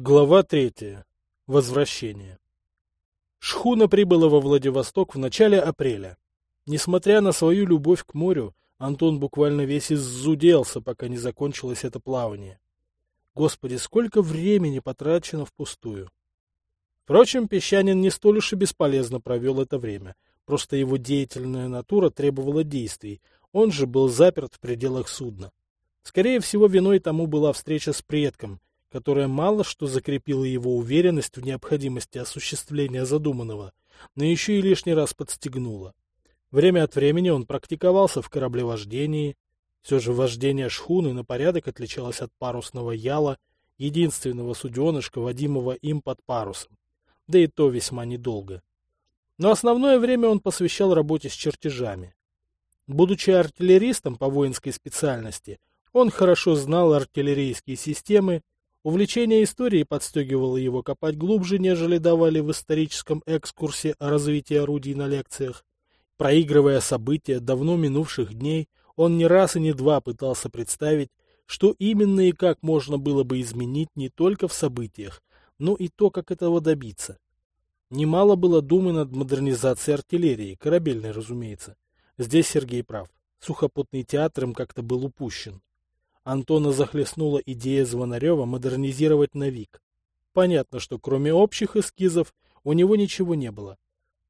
Глава третья. Возвращение. Шхуна прибыла во Владивосток в начале апреля. Несмотря на свою любовь к морю, Антон буквально весь иззуделся, пока не закончилось это плавание. Господи, сколько времени потрачено впустую. Впрочем, Песчанин не столь уж и бесполезно провел это время. Просто его деятельная натура требовала действий, он же был заперт в пределах судна. Скорее всего, виной тому была встреча с предком, которая мало что закрепила его уверенность в необходимости осуществления задуманного, но еще и лишний раз подстегнула. Время от времени он практиковался в кораблевождении. Все же вождение шхуны на порядок отличалось от парусного яла, единственного суденышка, водимого им под парусом. Да и то весьма недолго. Но основное время он посвящал работе с чертежами. Будучи артиллеристом по воинской специальности, он хорошо знал артиллерийские системы Увлечение историей подстегивало его копать глубже, нежели давали в историческом экскурсе о развитии орудий на лекциях. Проигрывая события давно минувших дней, он не раз и не два пытался представить, что именно и как можно было бы изменить не только в событиях, но и то, как этого добиться. Немало было думы над модернизацией артиллерии, корабельной, разумеется. Здесь Сергей прав. Сухопутный театр им как-то был упущен. Антона захлестнула идея Звонарева модернизировать Навик. Понятно, что кроме общих эскизов у него ничего не было.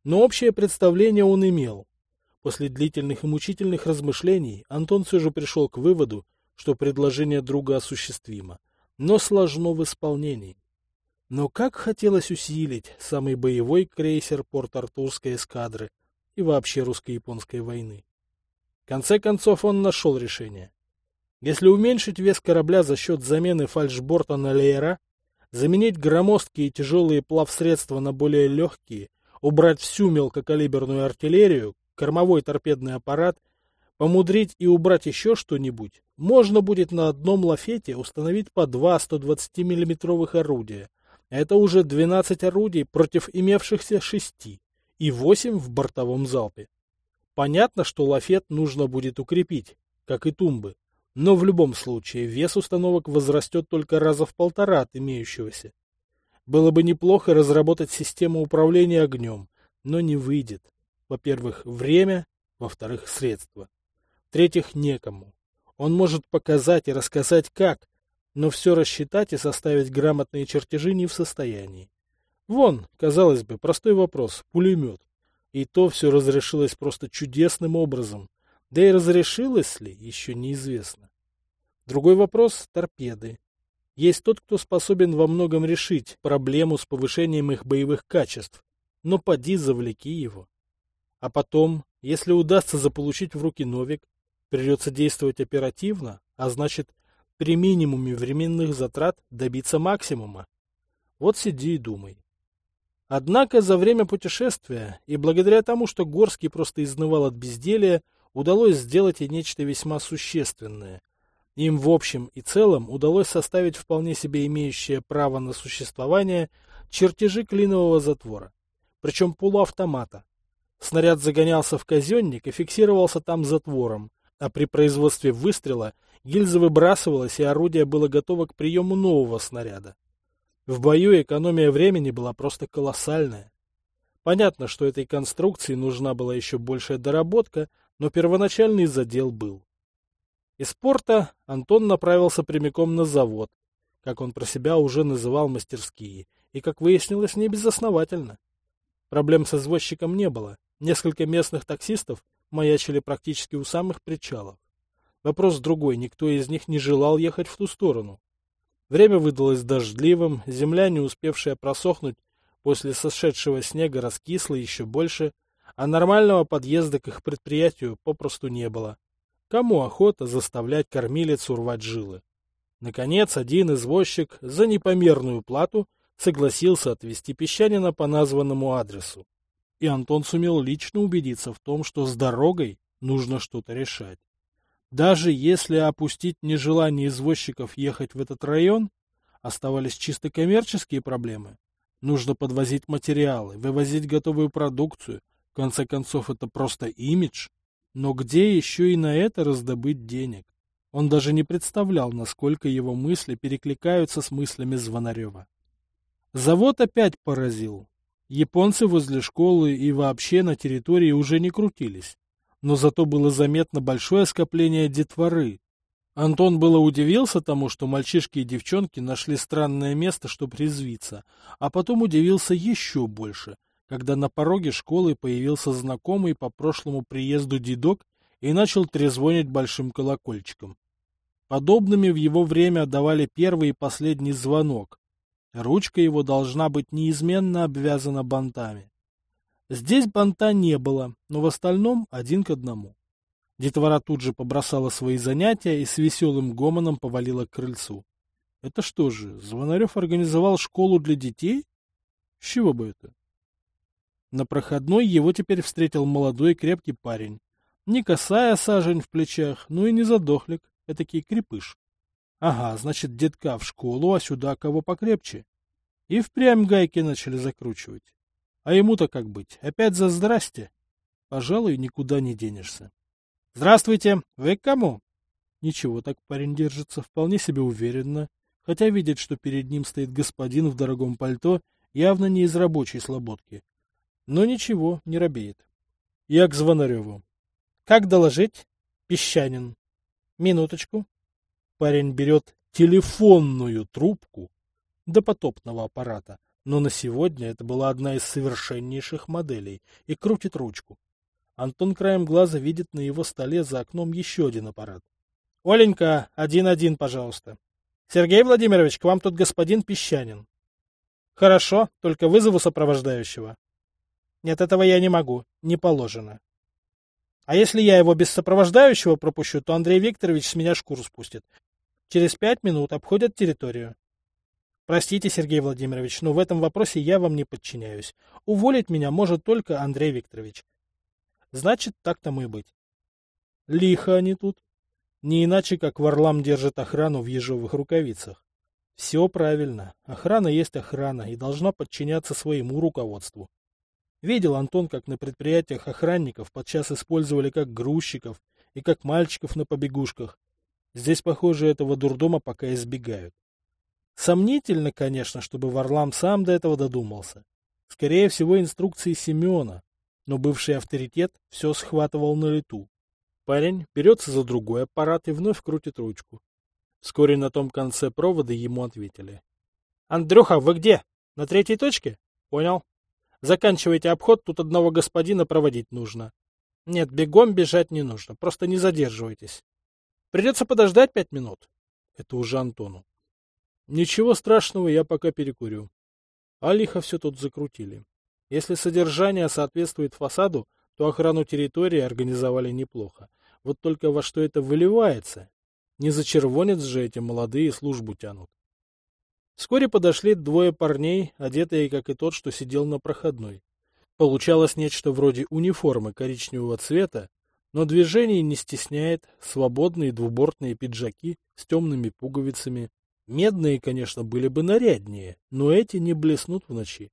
Но общее представление он имел. После длительных и мучительных размышлений Антон все же пришел к выводу, что предложение друга осуществимо, но сложно в исполнении. Но как хотелось усилить самый боевой крейсер Порт-Артурской эскадры и вообще русско-японской войны. В конце концов он нашел решение. Если уменьшить вес корабля за счет замены фальшборта на леера, заменить громоздкие тяжелые плавсредства на более легкие, убрать всю мелкокалиберную артиллерию, кормовой торпедный аппарат, помудрить и убрать еще что-нибудь, можно будет на одном лафете установить по два 120 миллиметровых орудия. Это уже 12 орудий против имевшихся шести и 8 в бортовом залпе. Понятно, что лафет нужно будет укрепить, как и тумбы, но в любом случае вес установок возрастет только раза в полтора от имеющегося. Было бы неплохо разработать систему управления огнем, но не выйдет. Во-первых, время, во-вторых, средства. В-третьих, некому. Он может показать и рассказать как, но все рассчитать и составить грамотные чертежи не в состоянии. Вон, казалось бы, простой вопрос – пулемет. И то все разрешилось просто чудесным образом. Да и разрешилось ли, еще неизвестно. Другой вопрос – торпеды. Есть тот, кто способен во многом решить проблему с повышением их боевых качеств, но поди завлеки его. А потом, если удастся заполучить в руки Новик, придется действовать оперативно, а значит, при минимуме временных затрат добиться максимума. Вот сиди и думай. Однако за время путешествия, и благодаря тому, что Горский просто изнывал от безделия, удалось сделать и нечто весьма существенное. Им в общем и целом удалось составить вполне себе имеющее право на существование чертежи клинового затвора, причем полуавтомата. Снаряд загонялся в казенник и фиксировался там затвором, а при производстве выстрела гильза выбрасывалась и орудие было готово к приему нового снаряда. В бою экономия времени была просто колоссальная. Понятно, что этой конструкции нужна была еще большая доработка, но первоначальный задел был. Из порта Антон направился прямиком на завод, как он про себя уже называл мастерские, и, как выяснилось, не безосновательно. Проблем с извозчиком не было. Несколько местных таксистов маячили практически у самых причалов. Вопрос другой, никто из них не желал ехать в ту сторону. Время выдалось дождливым, земля, не успевшая просохнуть, после сошедшего снега раскисла еще больше, а нормального подъезда к их предприятию попросту не было. Кому охота заставлять кормилицу рвать жилы? Наконец, один извозчик за непомерную плату согласился отвезти песчанина по названному адресу. И Антон сумел лично убедиться в том, что с дорогой нужно что-то решать. Даже если опустить нежелание извозчиков ехать в этот район, оставались чисто коммерческие проблемы. Нужно подвозить материалы, вывозить готовую продукцию. В конце концов, это просто имидж. Но где еще и на это раздобыть денег? Он даже не представлял, насколько его мысли перекликаются с мыслями Звонарева. Завод опять поразил. Японцы возле школы и вообще на территории уже не крутились. Но зато было заметно большое скопление детворы. Антон было удивился тому, что мальчишки и девчонки нашли странное место, чтобы резвиться, а потом удивился еще больше, когда на пороге школы появился знакомый по прошлому приезду дедок и начал трезвонить большим колокольчиком. Подобными в его время давали первый и последний звонок. Ручка его должна быть неизменно обвязана бантами. Здесь банта не было, но в остальном один к одному. Детвора тут же побросала свои занятия и с веселым гомоном повалила к крыльцу. Это что же, Звонарев организовал школу для детей? С чего бы это? На проходной его теперь встретил молодой крепкий парень. Не косая сажень в плечах, ну и не задохлик, этакий крепыш. Ага, значит, детка в школу, а сюда кого покрепче. И впрямь гайки начали закручивать. А ему-то как быть? Опять за здрасте? Пожалуй, никуда не денешься. Здравствуйте, вы к кому? Ничего, так парень держится вполне себе уверенно, хотя видит, что перед ним стоит господин в дорогом пальто, явно не из рабочей слободки. Но ничего, не робеет. Я к Звонареву. Как доложить? Песчанин. Минуточку. Парень берет телефонную трубку до потопного аппарата, но на сегодня это была одна из совершеннейших моделей, и крутит ручку. Антон краем глаза видит на его столе за окном еще один аппарат. — Оленька, один-один, пожалуйста. — Сергей Владимирович, к вам тут господин Песчанин. — Хорошо, только вызову сопровождающего. — Нет, этого я не могу, не положено. А если я его без сопровождающего пропущу, то Андрей Викторович с меня шкуру спустит. Через пять минут обходят территорию. Простите, Сергей Владимирович, но в этом вопросе я вам не подчиняюсь. Уволить меня может только Андрей Викторович. Значит, так тому и быть. Лихо они тут. Не иначе, как Варлам держит охрану в ежовых рукавицах. Все правильно. Охрана есть охрана и должна подчиняться своему руководству. Видел Антон, как на предприятиях охранников подчас использовали как грузчиков и как мальчиков на побегушках. Здесь, похоже, этого дурдома пока избегают. Сомнительно, конечно, чтобы Варлам сам до этого додумался. Скорее всего, инструкции Семена, но бывший авторитет все схватывал на лету. Парень берется за другой аппарат и вновь крутит ручку. Вскоре на том конце провода ему ответили. — Андрюха, вы где? На третьей точке? — Понял. Заканчивайте обход, тут одного господина проводить нужно. Нет, бегом бежать не нужно, просто не задерживайтесь. Придется подождать пять минут. Это уже Антону. Ничего страшного, я пока перекурю. А лихо все тут закрутили. Если содержание соответствует фасаду, то охрану территории организовали неплохо. Вот только во что это выливается? Не за червонец же эти молодые службу тянут. Вскоре подошли двое парней, одетые, как и тот, что сидел на проходной. Получалось нечто вроде униформы коричневого цвета, но движений не стесняет свободные двубортные пиджаки с темными пуговицами. Медные, конечно, были бы наряднее, но эти не блеснут в ночи.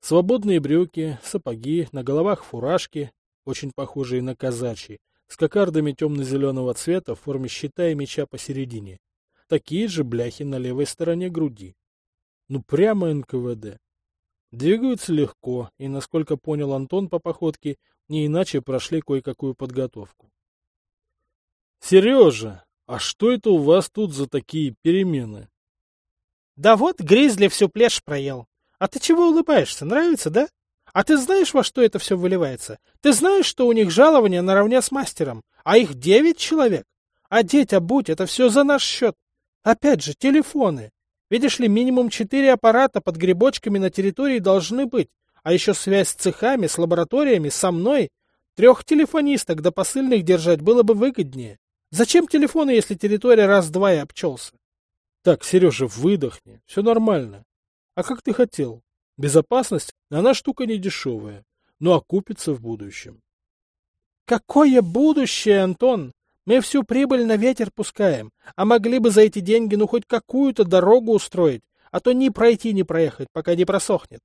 Свободные брюки, сапоги, на головах фуражки, очень похожие на казачьи, с кокардами темно-зеленого цвета в форме щита и меча посередине такие же бляхи на левой стороне груди. Ну, прямо НКВД. Двигаются легко, и, насколько понял Антон по походке, не иначе прошли кое-какую подготовку. — Сережа, а что это у вас тут за такие перемены? — Да вот Гризли всю плешь проел. А ты чего улыбаешься? Нравится, да? А ты знаешь, во что это все выливается? Ты знаешь, что у них жалование наравне с мастером, а их девять человек? А деть, будь, это все за наш счет. Опять же, телефоны. Видишь ли, минимум четыре аппарата под грибочками на территории должны быть, а еще связь с цехами, с лабораториями, со мной. Трех телефонисток до посыльных держать было бы выгоднее. Зачем телефоны, если территория раз-два и обчелся? Так, Сережа, выдохни, все нормально. А как ты хотел? Безопасность, она штука не дешевая, но окупится в будущем. Какое будущее, Антон? Мы всю прибыль на ветер пускаем, а могли бы за эти деньги ну хоть какую-то дорогу устроить, а то ни пройти, ни проехать, пока не просохнет.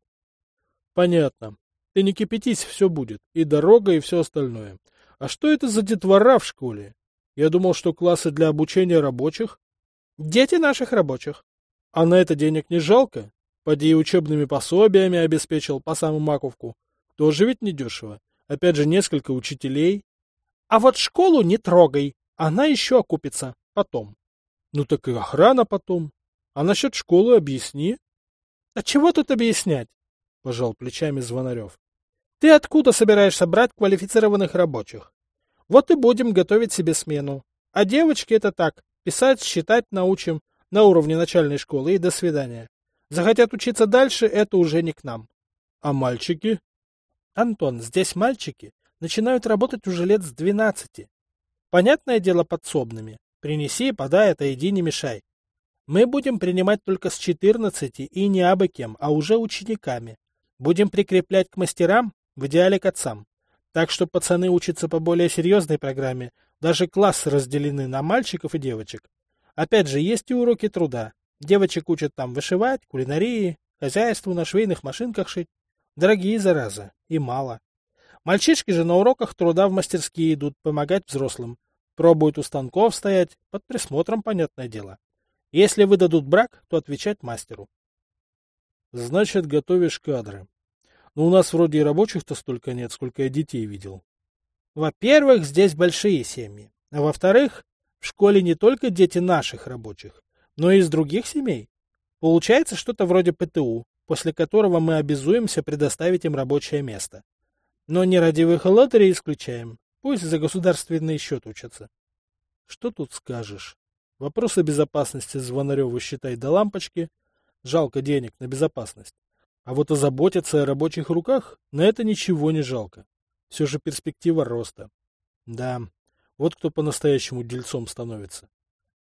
Понятно. Ты не кипятись, все будет. И дорога, и все остальное. А что это за детвора в школе? Я думал, что классы для обучения рабочих. Дети наших рабочих. А на это денег не жалко? Поди и учебными пособиями обеспечил по самому маковку. Тоже ведь недешево. Опять же, несколько учителей. А вот школу не трогай. Она еще окупится. Потом. Ну так и охрана потом. А насчет школы объясни. А чего тут объяснять? Пожал плечами Звонарев. Ты откуда собираешься брать квалифицированных рабочих? Вот и будем готовить себе смену. А девочки это так, писать, считать научим на уровне начальной школы и до свидания. Захотят учиться дальше, это уже не к нам. А мальчики? Антон, здесь мальчики начинают работать уже лет с двенадцати. Понятное дело подсобными. Принеси, подай, отойди, не мешай. Мы будем принимать только с четырнадцати и не абы кем, а уже учениками. Будем прикреплять к мастерам, в идеале к отцам. Так что пацаны учатся по более серьезной программе, даже классы разделены на мальчиков и девочек. Опять же, есть и уроки труда. Девочек учат там вышивать, кулинарии, хозяйству на швейных машинках шить. Дорогие, зараза, и мало. Мальчишки же на уроках труда в мастерские идут помогать взрослым. Пробуют у станков стоять, под присмотром, понятное дело. Если выдадут брак, то отвечать мастеру. Значит, готовишь кадры. Но у нас вроде и рабочих-то столько нет, сколько я детей видел. Во-первых, здесь большие семьи. А во-вторых, в школе не только дети наших рабочих, но и из других семей. Получается что-то вроде ПТУ, после которого мы обязуемся предоставить им рабочее место. Но нерадивых лотерей исключаем. Пусть за государственный счет учатся. Что тут скажешь? Вопросы безопасности Звонареву считай до лампочки. Жалко денег на безопасность. А вот озаботиться о рабочих руках, на это ничего не жалко. Все же перспектива роста. Да, вот кто по-настоящему дельцом становится.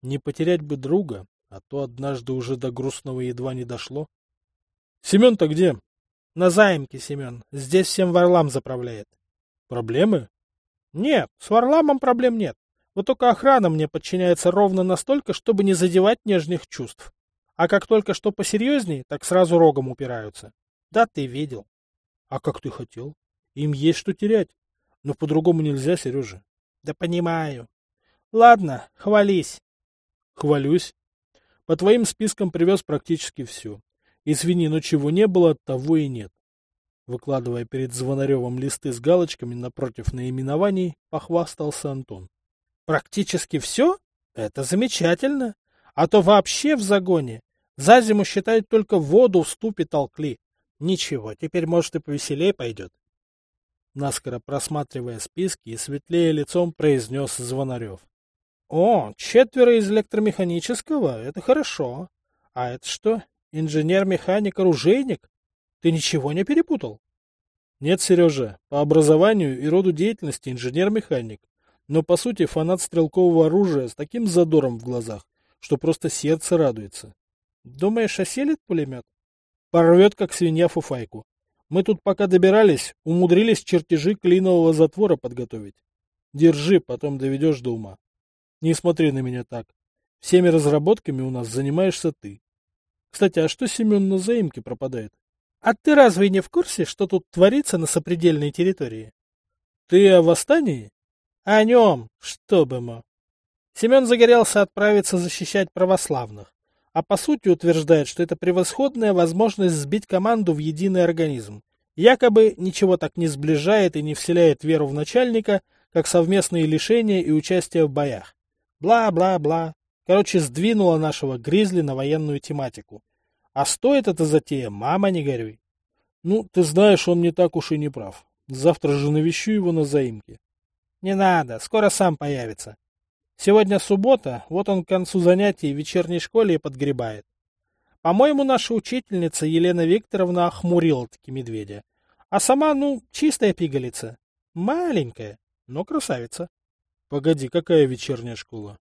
Не потерять бы друга, а то однажды уже до грустного едва не дошло. Семен-то где? На заимке, Семен. Здесь всем Варлам заправляет. Проблемы? Нет, с Варламом проблем нет. Вот только охрана мне подчиняется ровно настолько, чтобы не задевать нежных чувств. А как только что посерьезней, так сразу рогом упираются. Да ты видел. А как ты хотел? Им есть что терять. Но по-другому нельзя, Сережа. Да понимаю. Ладно, хвались. Хвалюсь. По твоим спискам привез практически все. Извини, но чего не было, того и нет. Выкладывая перед Звонаревым листы с галочками напротив наименований, похвастался Антон. Практически все? Это замечательно. А то вообще в загоне. За зиму, считают, только воду в ступе толкли. Ничего, теперь, может, и повеселее пойдет. Наскоро просматривая списки и светлее лицом произнес Звонарев. О, четверо из электромеханического, это хорошо. А это что, инженер-механик-оружейник? Ты ничего не перепутал? Нет, Сережа, по образованию и роду деятельности инженер-механик но по сути фанат стрелкового оружия с таким задором в глазах, что просто сердце радуется. Думаешь, осилит пулемет? Порвет, как свинья фуфайку. Мы тут пока добирались, умудрились чертежи клинового затвора подготовить. Держи, потом доведешь до ума. Не смотри на меня так. Всеми разработками у нас занимаешься ты. Кстати, а что Семен на заимке пропадает? А ты разве не в курсе, что тут творится на сопредельной территории? Ты о восстании? О нем, что бы мы. Семен загорелся отправиться защищать православных, а по сути утверждает, что это превосходная возможность сбить команду в единый организм. Якобы ничего так не сближает и не вселяет веру в начальника, как совместные лишения и участие в боях. Бла-бла-бла. Короче, сдвинула нашего Гризли на военную тематику. А стоит эта затея, мама, не горюй. Ну, ты знаешь, он не так уж и не прав. Завтра же навещу его на заимке. Не надо, скоро сам появится. Сегодня суббота, вот он к концу занятий в вечерней школе и подгребает. По-моему, наша учительница Елена Викторовна охмурила-таки медведя. А сама, ну, чистая пигалица. Маленькая, но красавица. Погоди, какая вечерняя школа?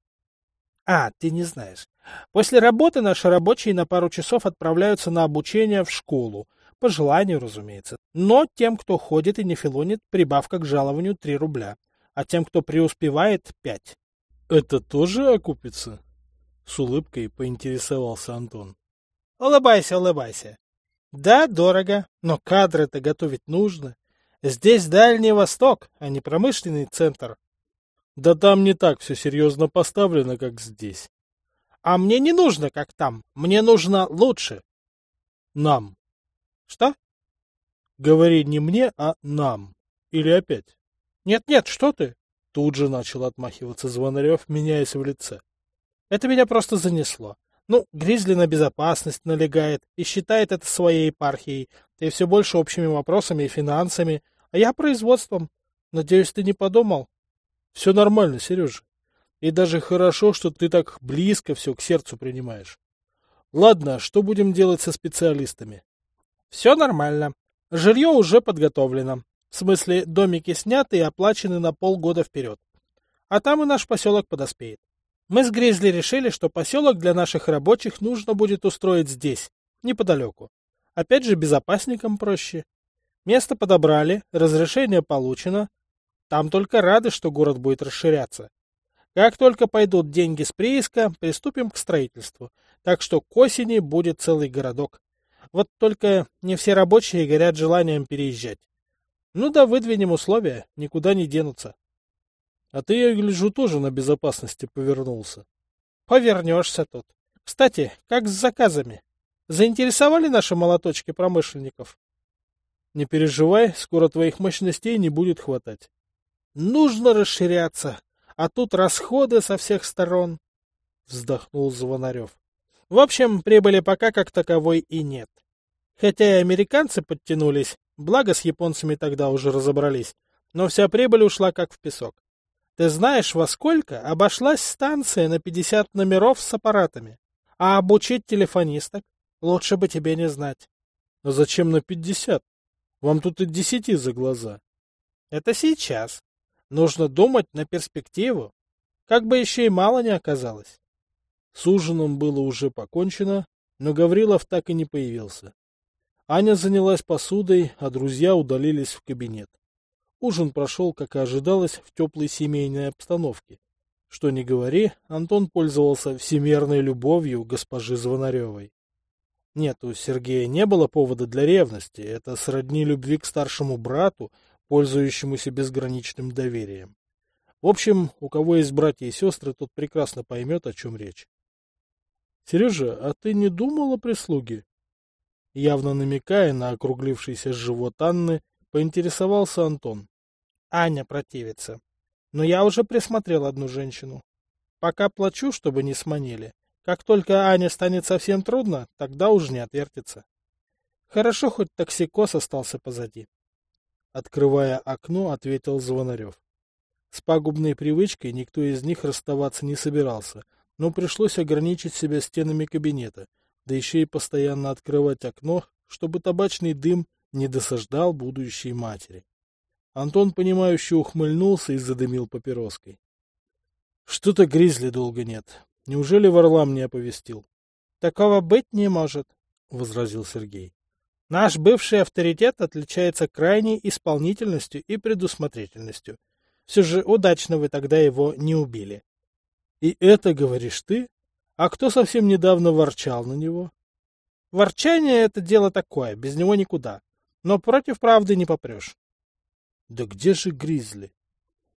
А, ты не знаешь. После работы наши рабочие на пару часов отправляются на обучение в школу. По желанию, разумеется. Но тем, кто ходит и не филонит, прибавка к жалованию 3 рубля а тем, кто преуспевает, пять. Это тоже окупится? С улыбкой поинтересовался Антон. Улыбайся, улыбайся. Да, дорого, но кадры-то готовить нужно. Здесь Дальний Восток, а не промышленный центр. Да там не так все серьезно поставлено, как здесь. А мне не нужно, как там. Мне нужно лучше. Нам. Что? Говори не мне, а нам. Или опять? Нет-нет, что ты? Тут же начал отмахиваться Звонарев, меняясь в лице. Это меня просто занесло. Ну, Гризли на безопасность налегает и считает это своей епархией. Ты все больше общими вопросами и финансами, а я производством. Надеюсь, ты не подумал? Все нормально, Сережа. И даже хорошо, что ты так близко все к сердцу принимаешь. Ладно, что будем делать со специалистами? Все нормально. Жилье уже подготовлено. В смысле, домики сняты и оплачены на полгода вперед. А там и наш поселок подоспеет. Мы с Гризли решили, что поселок для наших рабочих нужно будет устроить здесь, неподалеку. Опять же, безопасникам проще. Место подобрали, разрешение получено. Там только рады, что город будет расширяться. Как только пойдут деньги с прииска, приступим к строительству. Так что к осени будет целый городок. Вот только не все рабочие горят желанием переезжать. Ну да выдвинем условия, никуда не денутся. А ты, я гляжу, тоже на безопасности повернулся. Повернешься тут. Кстати, как с заказами? Заинтересовали наши молоточки промышленников? Не переживай, скоро твоих мощностей не будет хватать. Нужно расширяться, а тут расходы со всех сторон. Вздохнул Звонарев. В общем, прибыли пока как таковой и нет. Хотя и американцы подтянулись, благо с японцами тогда уже разобрались, но вся прибыль ушла как в песок. Ты знаешь, во сколько обошлась станция на 50 номеров с аппаратами? А обучить телефонисток? Лучше бы тебе не знать. А зачем на 50? Вам тут и десяти за глаза. Это сейчас. Нужно думать на перспективу. Как бы еще и мало не оказалось. С ужином было уже покончено, но Гаврилов так и не появился. Аня занялась посудой, а друзья удалились в кабинет. Ужин прошел, как и ожидалось, в теплой семейной обстановке. Что ни говори, Антон пользовался всемерной любовью госпожи Звонаревой. Нет, у Сергея не было повода для ревности, это сродни любви к старшему брату, пользующемуся безграничным доверием. В общем, у кого есть братья и сестры, тот прекрасно поймет, о чем речь. Сережа, а ты не думал о прислуге? Явно намекая на округлившийся живот Анны, поинтересовался Антон. Аня противится. Но я уже присмотрел одну женщину. Пока плачу, чтобы не сманили. Как только Аня станет совсем трудно, тогда уж не отвертится. Хорошо, хоть токсикоз остался позади. Открывая окно, ответил Звонарев. С пагубной привычкой никто из них расставаться не собирался, но пришлось ограничить себя стенами кабинета, да еще и постоянно открывать окно, чтобы табачный дым не досаждал будущей матери. Антон, понимающе ухмыльнулся и задымил папироской. Что-то гризли долго нет. Неужели Варлам не оповестил? Такого быть не может, возразил Сергей. Наш бывший авторитет отличается крайней исполнительностью и предусмотрительностью. Все же удачно вы тогда его не убили. И это говоришь ты? А кто совсем недавно ворчал на него? Ворчание — это дело такое, без него никуда. Но против правды не попрешь. Да где же Гризли?